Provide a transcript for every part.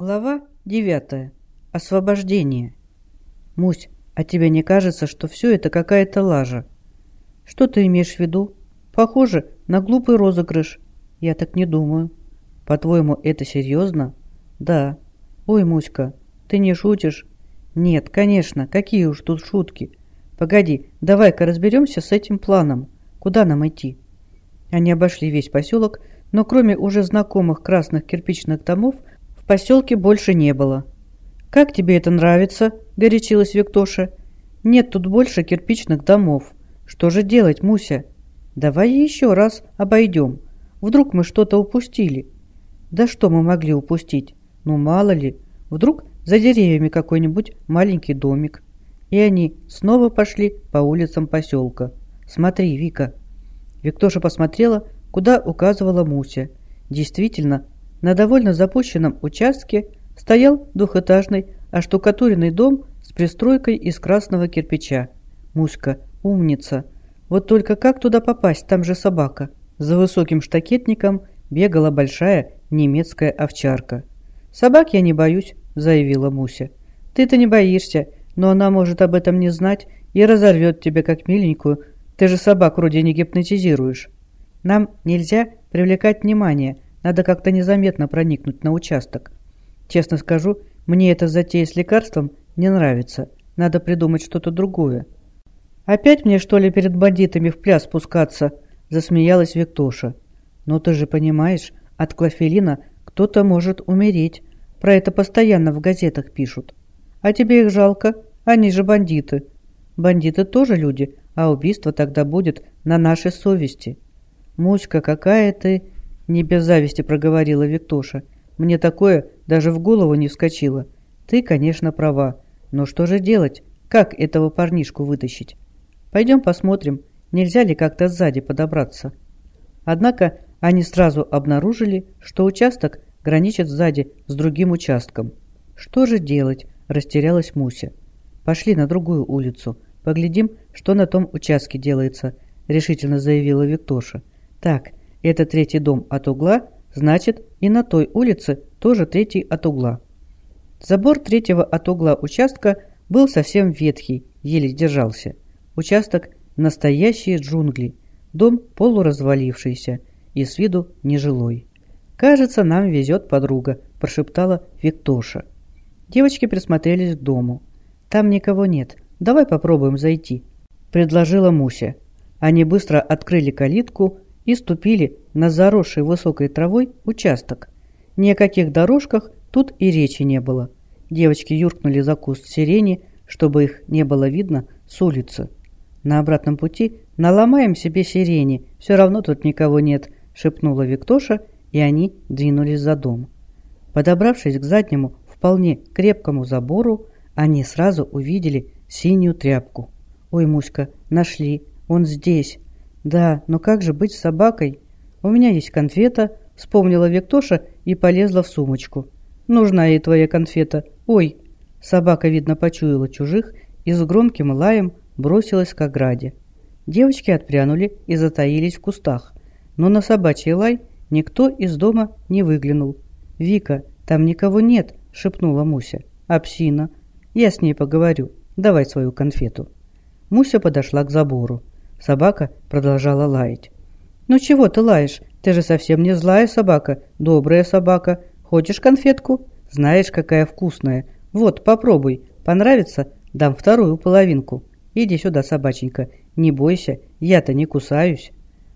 Глава 9. Освобождение. Мусь, а тебе не кажется, что все это какая-то лажа? Что ты имеешь в виду? Похоже на глупый розыгрыш. Я так не думаю. По-твоему, это серьезно? Да. Ой, Муська, ты не шутишь? Нет, конечно, какие уж тут шутки. Погоди, давай-ка разберемся с этим планом. Куда нам идти? Они обошли весь поселок, но кроме уже знакомых красных кирпичных домов, поселке больше не было. «Как тебе это нравится?» – горячилась Виктоша. «Нет тут больше кирпичных домов. Что же делать, Муся? Давай еще раз обойдем. Вдруг мы что-то упустили?» «Да что мы могли упустить? Ну, мало ли. Вдруг за деревьями какой-нибудь маленький домик». И они снова пошли по улицам поселка. «Смотри, Вика». Виктоша посмотрела, куда указывала Муся. Действительно, на довольно запущенном участке стоял двухэтажный оштукатуренный дом с пристройкой из красного кирпича. Муська, умница. Вот только как туда попасть, там же собака. За высоким штакетником бегала большая немецкая овчарка. «Собак я не боюсь», — заявила Муся. «Ты-то не боишься, но она может об этом не знать и разорвет тебя как миленькую. Ты же собак вроде не гипнотизируешь». Нам нельзя привлекать внимание, надо как-то незаметно проникнуть на участок. Честно скажу, мне эта затея с лекарством не нравится. Надо придумать что-то другое. «Опять мне, что ли, перед бандитами в пляс спускаться?» – засмеялась Виктоша. «Но ты же понимаешь, от клофелина кто-то может умереть. Про это постоянно в газетах пишут. А тебе их жалко? Они же бандиты. Бандиты тоже люди, а убийство тогда будет на нашей совести». «Муська, какая ты...» — не без зависти проговорила Виктоша. «Мне такое даже в голову не вскочило. Ты, конечно, права. Но что же делать? Как этого парнишку вытащить? Пойдем посмотрим, нельзя ли как-то сзади подобраться». Однако они сразу обнаружили, что участок граничит сзади с другим участком. «Что же делать?» – растерялась Муся. «Пошли на другую улицу. Поглядим, что на том участке делается», – решительно заявила Виктоша. Так, это третий дом от угла, значит, и на той улице тоже третий от угла. Забор третьего от угла участка был совсем ветхий, еле держался. Участок – настоящие джунгли, дом полуразвалившийся и с виду нежилой. «Кажется, нам везет подруга», – прошептала Виктоша. Девочки присмотрелись к дому. «Там никого нет. Давай попробуем зайти», – предложила Муся. Они быстро открыли калитку и ступили на заросший высокой травой участок. Ни о каких дорожках тут и речи не было. Девочки юркнули за куст сирени, чтобы их не было видно с улицы. На обратном пути наломаем себе сирени, все равно тут никого нет, шепнула Виктоша, и они двинулись за дом. Подобравшись к заднему, вполне крепкому забору, они сразу увидели синюю тряпку. «Ой, Муська, нашли, он здесь!» «Да, но как же быть с собакой? У меня есть конфета», — вспомнила Виктоша и полезла в сумочку. «Нужна ей твоя конфета. Ой!» Собака, видно, почуяла чужих и с громким лаем бросилась к ограде. Девочки отпрянули и затаились в кустах, но на собачий лай никто из дома не выглянул. «Вика, там никого нет», — шепнула Муся. «Апсина. Я с ней поговорю. Давай свою конфету». Муся подошла к забору. Собака продолжала лаять. «Ну чего ты лаешь? Ты же совсем не злая собака, добрая собака. Хочешь конфетку? Знаешь, какая вкусная. Вот, попробуй. Понравится? Дам вторую половинку. Иди сюда, собаченька. Не бойся, я-то не кусаюсь».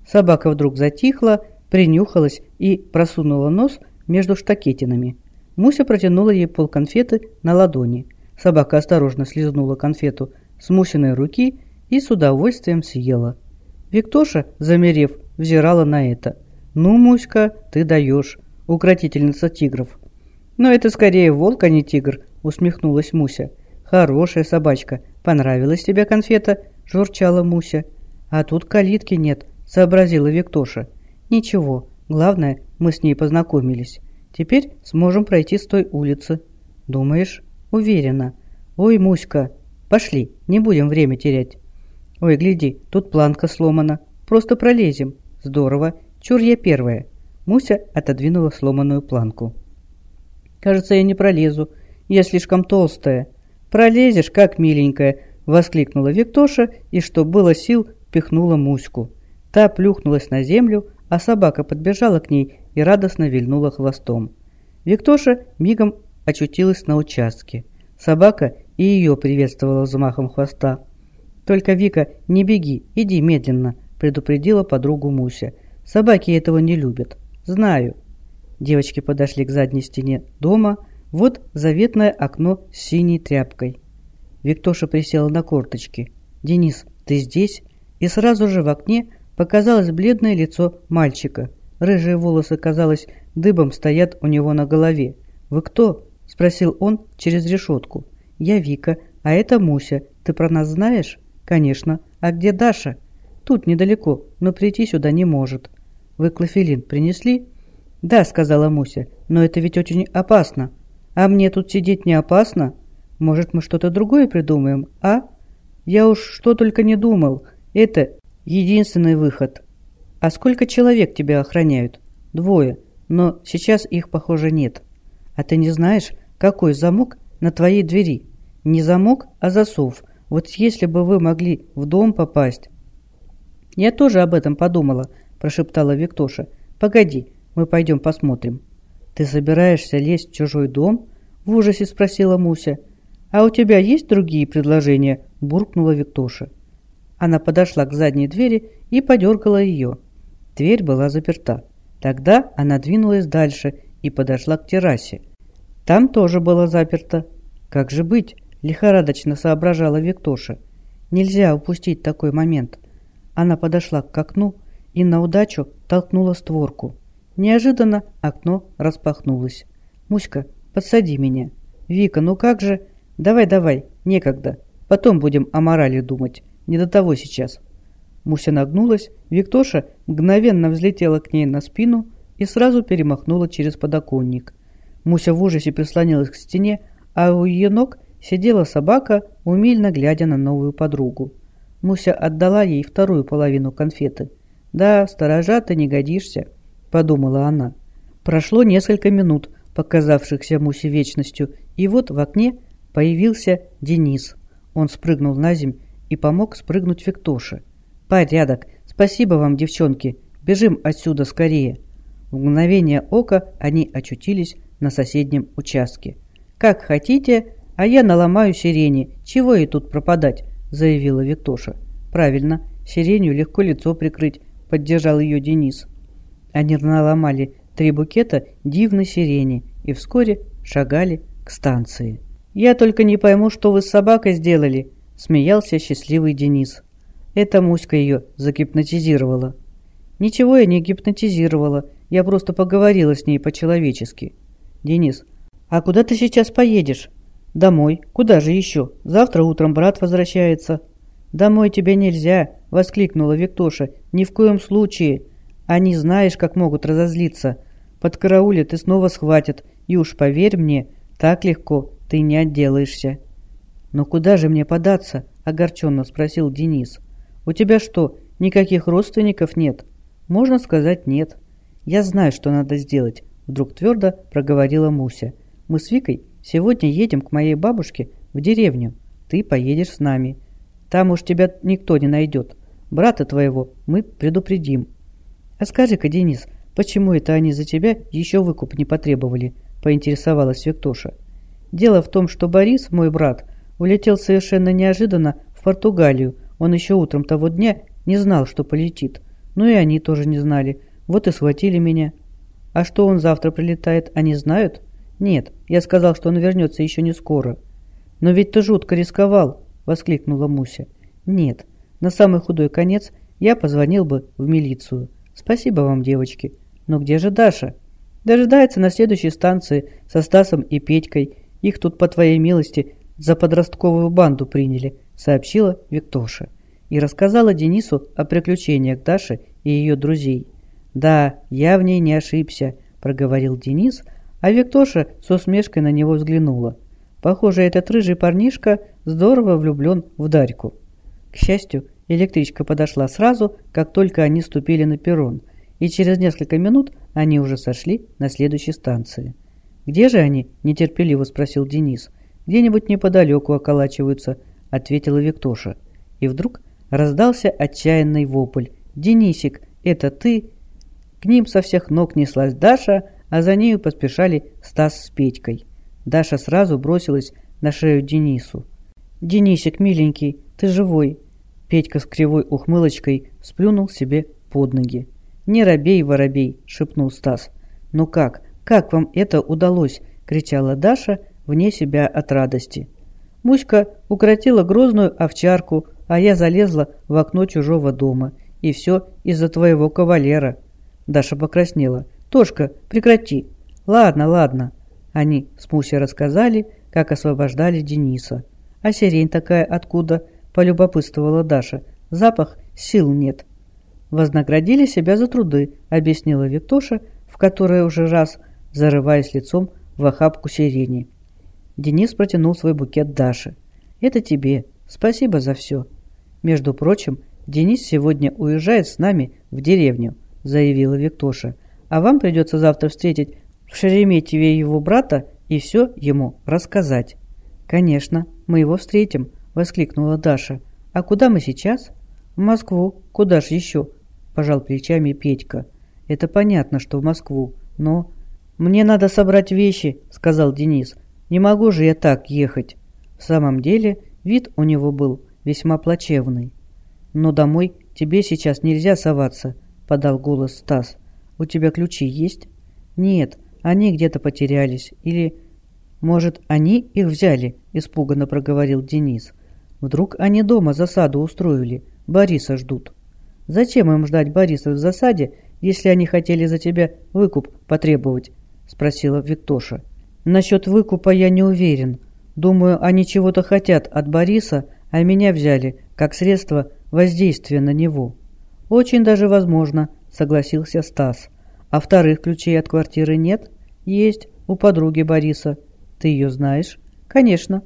Собака вдруг затихла, принюхалась и просунула нос между штакетинами. Муся протянула ей полконфеты на ладони. Собака осторожно слезнула конфету с Мусиной руки и с удовольствием съела. Виктоша, замерев, взирала на это. «Ну, Муська, ты даешь, укротительница тигров». «Но это скорее волк, а не тигр», — усмехнулась Муся. «Хорошая собачка. Понравилась тебе конфета?» — журчала Муся. «А тут калитки нет», — сообразила Виктоша. «Ничего, главное, мы с ней познакомились. Теперь сможем пройти с той улицы». «Думаешь?» «Уверена». «Ой, Муська, пошли, не будем время терять». «Ой, гляди, тут планка сломана. Просто пролезем. Здорово. Чур я первая». Муся отодвинула сломанную планку. Кажется, я не пролезу. Я слишком толстая. Пролезешь, как миленькая, воскликнула Виктоша и, что было сил, пихнула Муську. Та плюхнулась на землю, а собака подбежала к ней и радостно вильнула хвостом. Виктоша мигом очутилась на участке. Собака и ее приветствовала взмахом хвоста. «Только, Вика, не беги, иди медленно», – предупредила подругу Муся. «Собаки этого не любят». «Знаю». Девочки подошли к задней стене дома. Вот заветное окно с синей тряпкой. Виктоша присела на корточки. «Денис, ты здесь?» И сразу же в окне показалось бледное лицо мальчика. Рыжие волосы, казалось, дыбом стоят у него на голове. «Вы кто?» – спросил он через решетку. «Я Вика, а это Муся. Ты про нас знаешь?» «Конечно. А где Даша?» «Тут недалеко, но прийти сюда не может». «Вы клофелин принесли?» «Да», — сказала Муся, — «но это ведь очень опасно». «А мне тут сидеть не опасно? Может, мы что-то другое придумаем, а?» «Я уж что только не думал. Это единственный выход». «А сколько человек тебя охраняют?» «Двое, но сейчас их, похоже, нет». «А ты не знаешь, какой замок на твоей двери?» «Не замок, а засов. Вот если бы вы могли в дом попасть...» «Я тоже об этом подумала», – прошептала Виктоша. «Погоди, мы пойдем посмотрим». «Ты собираешься лезть в чужой дом?» – в ужасе спросила Муся. «А у тебя есть другие предложения?» – буркнула Виктоша. Она подошла к задней двери и подергала ее. Дверь была заперта. Тогда она двинулась дальше и подошла к террасе. Там тоже было заперто. «Как же быть?» – лихорадочно соображала Виктоша. «Нельзя упустить такой момент». Она подошла к окну и на удачу толкнула створку. Неожиданно окно распахнулось. «Муська, подсади меня». «Вика, ну как же...» «Давай-давай, некогда. Потом будем о морали думать. Не до того сейчас». Муся нагнулась, Виктоша мгновенно взлетела к ней на спину и сразу перемахнула через подоконник. Муся в ужасе прислонилась к стене, а у ее ног сидела собака, умильно глядя на новую подругу. Муся отдала ей вторую половину конфеты. «Да, сторожа ты не годишься», — подумала она. Прошло несколько минут, показавшихся Мусе вечностью, и вот в окне появился Денис. Он спрыгнул на земь и помог спрыгнуть Виктоше. «Порядок! Спасибо вам, девчонки! Бежим отсюда скорее!» В мгновение ока они очутились на соседнем участке. «Как хотите, а я наломаю сирени. Чего и тут пропадать?» заявила Виктоша. «Правильно, сиренью легко лицо прикрыть», — поддержал ее Денис. Они наломали три букета дивной сирени и вскоре шагали к станции. «Я только не пойму, что вы с собакой сделали», — смеялся счастливый Денис. Это Муська ее загипнотизировала. «Ничего я не гипнотизировала, я просто поговорила с ней по-человечески». «Денис, а куда ты сейчас поедешь?» «Домой. Куда же еще? Завтра утром брат возвращается». «Домой тебе нельзя!» – воскликнула Виктоша. «Ни в коем случае! Они знаешь, как могут разозлиться. Под карауле и снова схватят. И уж поверь мне, так легко ты не отделаешься». «Но куда же мне податься?» – огорченно спросил Денис. «У тебя что, никаких родственников нет?» «Можно сказать, нет». «Я знаю, что надо сделать», – вдруг твердо проговорила Муся. «Мы с Викой Сегодня едем к моей бабушке в деревню. Ты поедешь с нами. Там уж тебя никто не найдет. Брата твоего мы предупредим. А скажи-ка, Денис, почему это они за тебя еще выкуп не потребовали?» Поинтересовалась Виктоша. Дело в том, что Борис, мой брат, улетел совершенно неожиданно в Португалию. Он еще утром того дня не знал, что полетит. Ну и они тоже не знали. Вот и схватили меня. А что он завтра прилетает, они знают?» «Нет, я сказал, что он вернется еще не скоро». «Но ведь ты жутко рисковал!» – воскликнула Муся. «Нет, на самый худой конец я позвонил бы в милицию. Спасибо вам, девочки. Но где же Даша?» «Дожидается на следующей станции со Стасом и Петькой. Их тут, по твоей милости, за подростковую банду приняли», – сообщила Виктоша. И рассказала Денису о приключениях Даши и ее друзей. «Да, я в ней не ошибся», – проговорил Денис – а Виктоша с усмешкой на него взглянула. Похоже, этот рыжий парнишка здорово влюблен в Дарьку. К счастью, электричка подошла сразу, как только они ступили на перрон, и через несколько минут они уже сошли на следующей станции. «Где же они?» – нетерпеливо спросил Денис. «Где-нибудь неподалеку околачиваются», – ответила Виктоша. И вдруг раздался отчаянный вопль. «Денисик, это ты?» К ним со всех ног неслась Даша, а за нею поспешали Стас с Петькой. Даша сразу бросилась на шею Денису. «Денисик, миленький, ты живой!» Петька с кривой ухмылочкой сплюнул себе под ноги. «Не робей, воробей!» – шепнул Стас. «Ну как? Как вам это удалось?» – кричала Даша вне себя от радости. Муська укротила грозную овчарку, а я залезла в окно чужого дома. И все из-за твоего кавалера. Даша покраснела. «Тошка, прекрати!» «Ладно, ладно». Они с Мусей рассказали, как освобождали Дениса. «А сирень такая откуда?» – полюбопытствовала Даша. «Запах сил нет». «Вознаградили себя за труды», – объяснила Виктоша, в которой уже раз, зарываясь лицом в охапку сирени. Денис протянул свой букет Даше. «Это тебе. Спасибо за все». «Между прочим, Денис сегодня уезжает с нами в деревню», – заявила Виктоша. «А вам придется завтра встретить в Шереметьеве его брата и все ему рассказать». «Конечно, мы его встретим», – воскликнула Даша. «А куда мы сейчас?» «В Москву. Куда ж еще?» – пожал плечами Петька. «Это понятно, что в Москву, но...» «Мне надо собрать вещи», – сказал Денис. «Не могу же я так ехать». В самом деле, вид у него был весьма плачевный. «Но домой тебе сейчас нельзя соваться», – подал голос Стас. «У тебя ключи есть?» «Нет, они где-то потерялись. Или «Может, они их взяли?» – испуганно проговорил Денис. «Вдруг они дома засаду устроили, Бориса ждут». «Зачем им ждать Бориса в засаде, если они хотели за тебя выкуп потребовать?» – спросила Виктоша. «Насчет выкупа я не уверен. Думаю, они чего-то хотят от Бориса, а меня взяли как средство воздействия на него». «Очень даже возможно», – согласился Стас. «А вторых ключей от квартиры нет?» «Есть, у подруги Бориса». Ты ее знаешь? Конечно.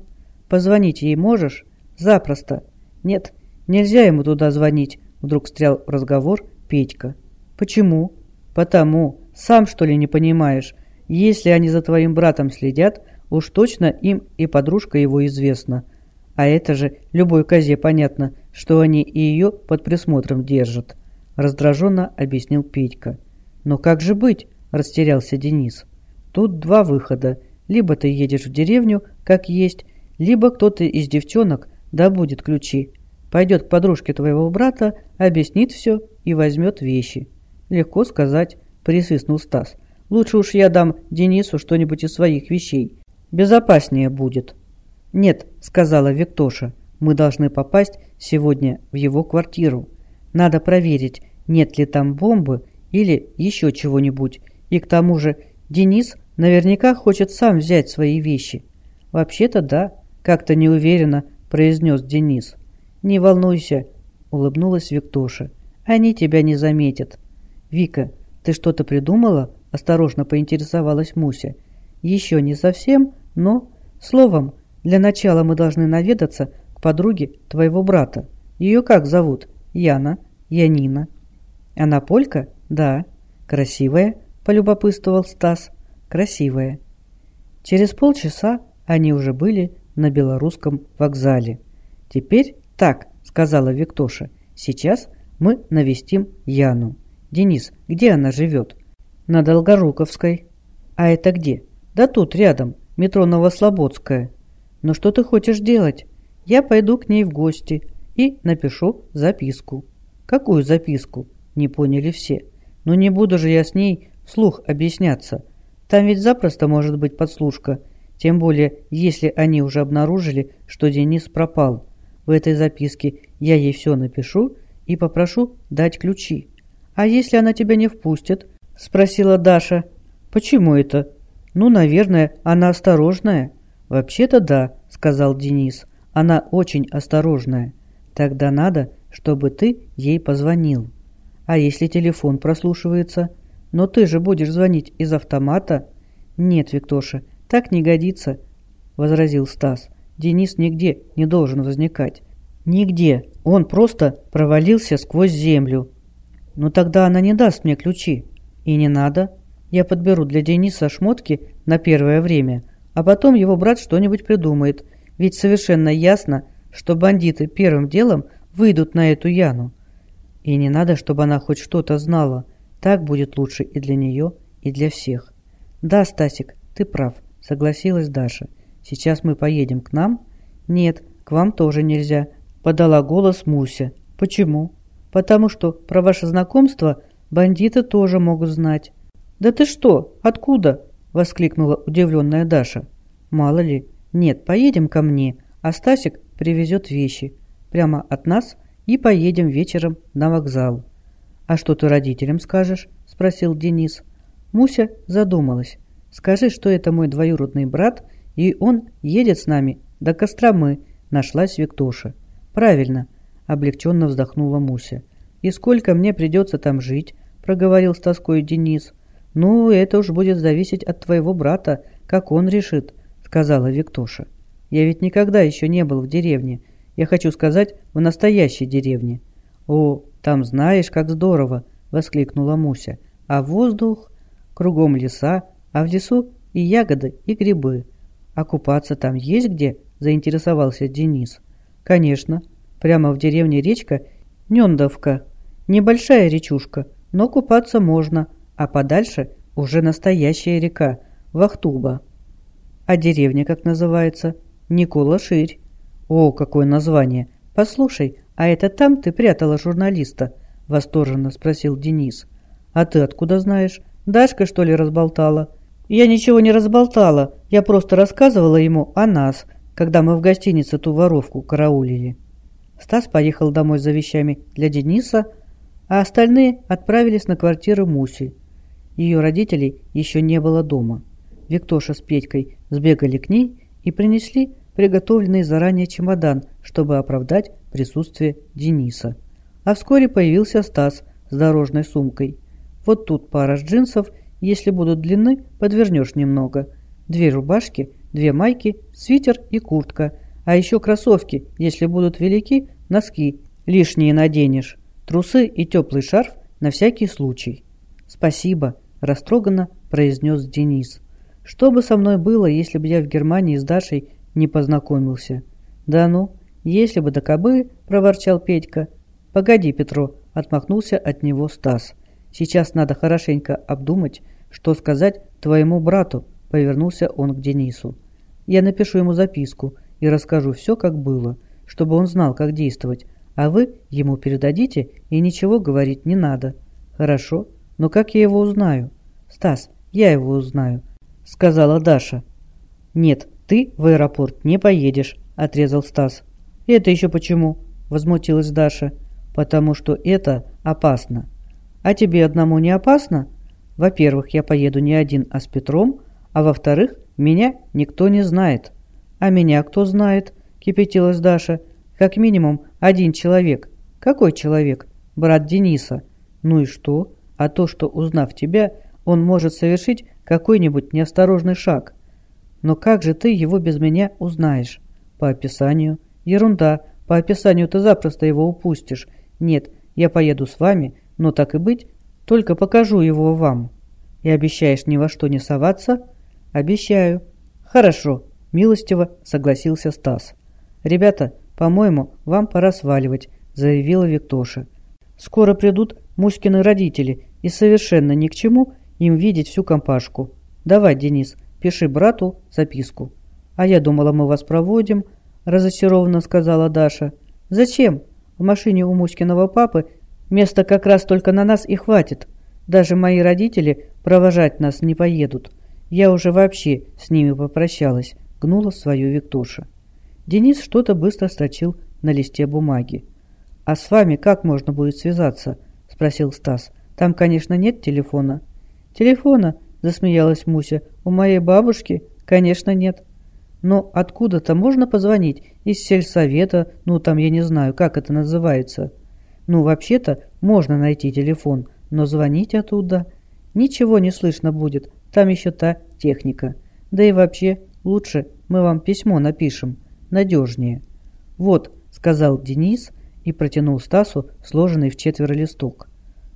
Позвонить ей можешь? Запросто. Нет, нельзя ему туда звонить, вдруг встрял в разговор Петька. Почему? Потому. Сам что ли не понимаешь? Если они за твоим братом следят, уж точно им и подружка его известна. А это же любой козе понятно, что они и ее под присмотром держат. Раздраженно объяснил Петька. Но как же быть? Растерялся Денис. Тут два выхода. Либо ты едешь в деревню, как есть, либо кто-то из девчонок добудет ключи, пойдет к подружке твоего брата, объяснит все и возьмет вещи. Легко сказать, присвистнул Стас. Лучше уж я дам Денису что-нибудь из своих вещей. Безопаснее будет. Нет, сказала Виктоша, мы должны попасть сегодня в его квартиру. Надо проверить, нет ли там бомбы или еще чего-нибудь. И к тому же Денис Наверняка хочет сам взять свои вещи. Вообще-то да, как-то неуверенно произнес Денис. Не волнуйся, улыбнулась Виктоша. Они тебя не заметят. Вика, ты что-то придумала? Осторожно поинтересовалась Муся. Еще не совсем, но... Словом, для начала мы должны наведаться к подруге твоего брата. Ее как зовут? Яна? Янина? Она полька? Да. Красивая? Полюбопытствовал Стас красивая. Через полчаса они уже были на белорусском вокзале. «Теперь так», — сказала Виктоша, — «сейчас мы навестим Яну. Денис, где она живет?» «На Долгоруковской». «А это где?» «Да тут, рядом, метро Новослободская». «Ну что ты хочешь делать?» «Я пойду к ней в гости и напишу записку». «Какую записку?» — не поняли все. «Ну не буду же я с ней вслух объясняться». Там ведь запросто может быть подслушка, тем более, если они уже обнаружили, что Денис пропал. В этой записке я ей все напишу и попрошу дать ключи. «А если она тебя не впустит?» – спросила Даша. «Почему это?» «Ну, наверное, она осторожная». «Вообще-то да», – сказал Денис. «Она очень осторожная. Тогда надо, чтобы ты ей позвонил». «А если телефон прослушивается?» «Но ты же будешь звонить из автомата?» «Нет, Виктоша, так не годится», — возразил Стас. «Денис нигде не должен возникать». «Нигде. Он просто провалился сквозь землю». «Но тогда она не даст мне ключи». «И не надо». Я подберу для Дениса шмотки на первое время, а потом его брат что-нибудь придумает. Ведь совершенно ясно, что бандиты первым делом выйдут на эту Яну. И не надо, чтобы она хоть что-то знала. Так будет лучше и для нее, и для всех. Да, Стасик, ты прав, согласилась Даша. Сейчас мы поедем к нам? Нет, к вам тоже нельзя, подала голос Муся. Почему? Потому что про ваше знакомство бандиты тоже могут знать. Да ты что? Откуда? воскликнула удивленная Даша. Мало ли. Нет, поедем ко мне, а Стасик привезет вещи. Прямо от нас и поедем вечером на вокзал. «А что ты родителям скажешь?» – спросил Денис. Муся задумалась. «Скажи, что это мой двоюродный брат, и он едет с нами до Костромы», – нашлась Виктоша. «Правильно», – облегченно вздохнула Муся. «И сколько мне придется там жить?» – проговорил с тоской Денис. «Ну, это уж будет зависеть от твоего брата, как он решит», – сказала Виктоша. «Я ведь никогда еще не был в деревне. Я хочу сказать, в настоящей деревне». «О, там знаешь, как здорово!» – воскликнула Муся. «А воздух? Кругом леса, а в лесу и ягоды, и грибы. А купаться там есть где?» – заинтересовался Денис. «Конечно. Прямо в деревне речка Нендовка. Небольшая речушка, но купаться можно, а подальше уже настоящая река – Вахтуба. А деревня как называется? Никола Ширь. О, какое название! Послушай, «А это там ты прятала журналиста?» – восторженно спросил Денис. «А ты откуда знаешь? Дашка, что ли, разболтала?» «Я ничего не разболтала, я просто рассказывала ему о нас, когда мы в гостинице ту воровку караулили». Стас поехал домой за вещами для Дениса, а остальные отправились на квартиру Муси. Ее родителей еще не было дома. Виктоша с Петькой сбегали к ней и принесли приготовленный заранее чемодан, чтобы оправдать присутствие Дениса. А вскоре появился Стас с дорожной сумкой. Вот тут пара джинсов, если будут длинны, подвернешь немного. Две рубашки, две майки, свитер и куртка. А еще кроссовки, если будут велики, носки, лишние наденешь. Трусы и теплый шарф на всякий случай. «Спасибо», – растроганно произнес Денис. «Что бы со мной было, если бы я в Германии с Дашей не познакомился?» «Да ну, «Если бы до кобы», – проворчал Петька. «Погоди, Петро», – отмахнулся от него Стас. «Сейчас надо хорошенько обдумать, что сказать твоему брату», – повернулся он к Денису. «Я напишу ему записку и расскажу все, как было, чтобы он знал, как действовать, а вы ему передадите и ничего говорить не надо». «Хорошо, но как я его узнаю?» «Стас, я его узнаю», – сказала Даша. «Нет, ты в аэропорт не поедешь», – отрезал Стас. «Это еще почему?» – возмутилась Даша. «Потому что это опасно». «А тебе одному не опасно?» «Во-первых, я поеду не один, а с Петром, а во-вторых, меня никто не знает». «А меня кто знает?» – кипятилась Даша. «Как минимум один человек». «Какой человек?» «Брат Дениса». «Ну и что?» «А то, что, узнав тебя, он может совершить какой-нибудь неосторожный шаг». «Но как же ты его без меня узнаешь?» «По описанию». Ерунда, по описанию ты запросто его упустишь. Нет, я поеду с вами, но так и быть, только покажу его вам. И обещаешь ни во что не соваться? Обещаю. Хорошо, милостиво согласился Стас. Ребята, по-моему, вам пора сваливать, заявила Виктоша. Скоро придут Муськины родители, и совершенно ни к чему им видеть всю компашку. Давай, Денис, пиши брату записку. А я думала, мы вас проводим, разочарованно сказала Даша. «Зачем? В машине у Муськиного папы места как раз только на нас и хватит. Даже мои родители провожать нас не поедут. Я уже вообще с ними попрощалась», — гнула свою Виктоша. Денис что-то быстро строчил на листе бумаги. «А с вами как можно будет связаться?» — спросил Стас. «Там, конечно, нет телефона». «Телефона?» — засмеялась Муся. «У моей бабушки, конечно, нет». Но откуда-то можно позвонить? Из сельсовета, ну там я не знаю, как это называется. Ну, вообще-то, можно найти телефон, но звонить оттуда... Ничего не слышно будет, там еще та техника. Да и вообще, лучше мы вам письмо напишем, надежнее. Вот, сказал Денис и протянул Стасу сложенный в четверо листок.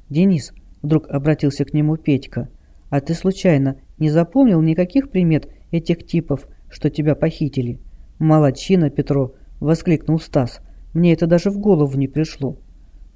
Денис, вдруг обратился к нему Петька, А ты случайно не запомнил никаких примет этих типов, что тебя похитили? Молодчина, Петро, воскликнул Стас. Мне это даже в голову не пришло.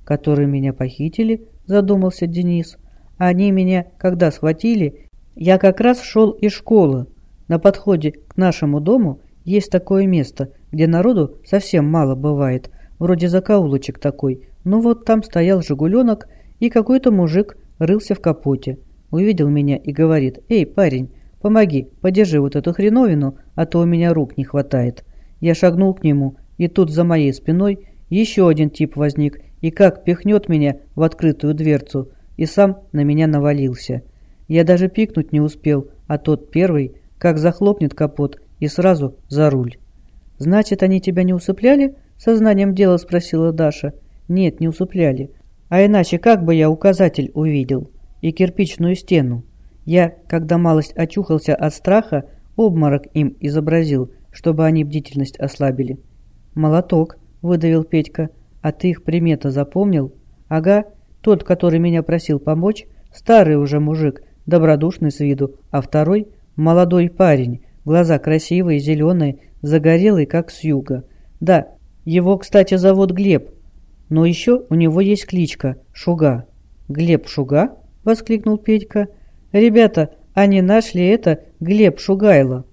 Которые меня похитили, задумался Денис. Они меня, когда схватили, я как раз шел из школы. На подходе к нашему дому есть такое место, где народу совсем мало бывает, вроде закоулочек такой. Ну вот там стоял «Жигуленок», и какой-то мужик рылся в капоте. Увидел меня и говорит, «Эй, парень, помоги, подержи вот эту хреновину, а то у меня рук не хватает». Я шагнул к нему, и тут за моей спиной еще один тип возник, и как пихнет меня в открытую дверцу, и сам на меня навалился. Я даже пикнуть не успел, а тот первый, как захлопнет капот, и сразу за руль. «Значит, они тебя не усыпляли?» — сознанием дела спросила Даша. «Нет, не усыпляли. А иначе как бы я указатель увидел? И кирпичную стену? Я, когда малость очухался от страха, обморок им изобразил, чтобы они бдительность ослабили». «Молоток», — выдавил Петька. «А ты их примета запомнил?» «Ага, тот, который меня просил помочь, старый уже мужик, добродушный с виду, а второй — молодой парень, глаза красивые, зеленые, загорелый, как с юга. Да, его, кстати, зовут Глеб, но еще у него есть кличка Шуга. «Глеб Шуга?» — воскликнул Петька. «Ребята, они нашли это Глеб Шугайло».